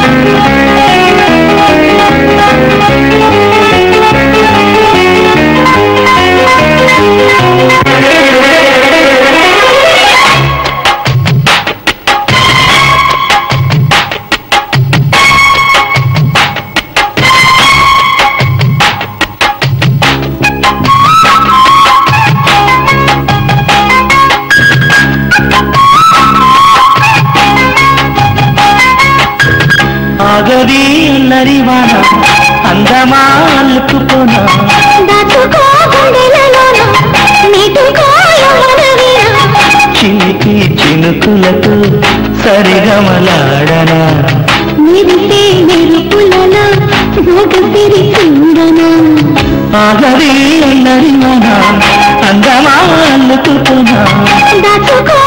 Música ఆగది నరివాన అందమా అల్లుకుపోనా చినికి చినుకులతో సరిగమలాడనా. మెరుపులలో అందమా అల్లుకుపోనా దాచుకో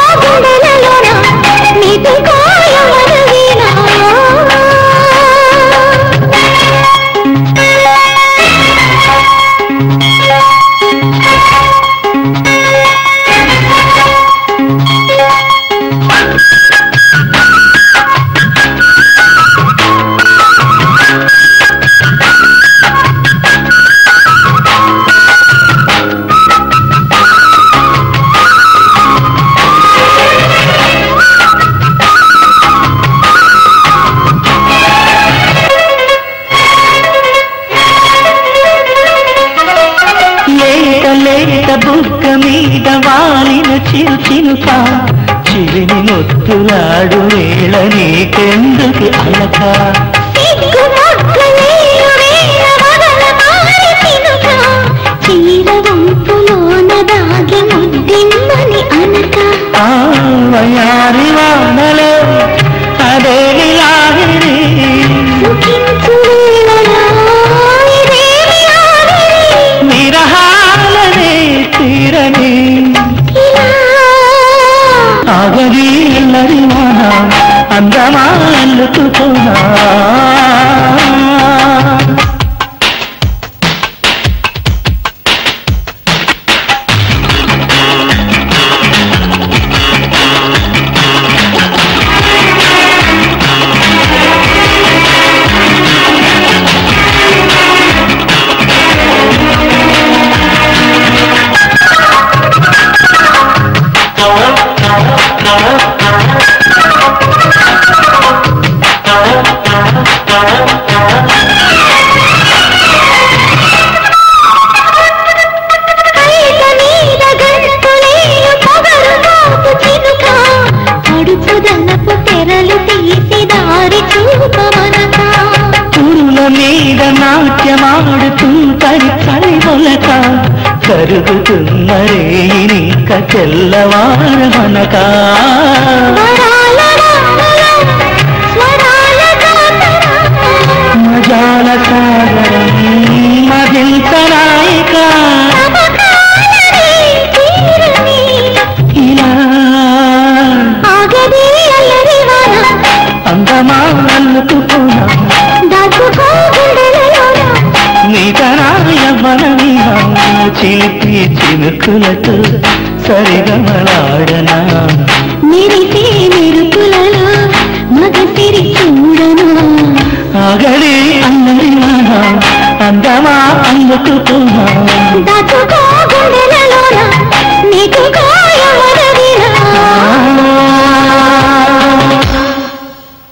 లేత బుక్క మీద వాలిన చిరు చినుక. చిరిని నొత్తులాడు వేళ నీకెందుకు అలక? అందమా పురుల మీద నాట్యమాడుతుంటరి కళిమొలక కరుగుతున్న రేయినిక తెల్లవారమనక మెరిసే చినుకులతో సరిగమలాడనా? మెరిసే మెరుపులలో మగ తిరి చూడనా? అగడే అందరినా అందమా అందుకు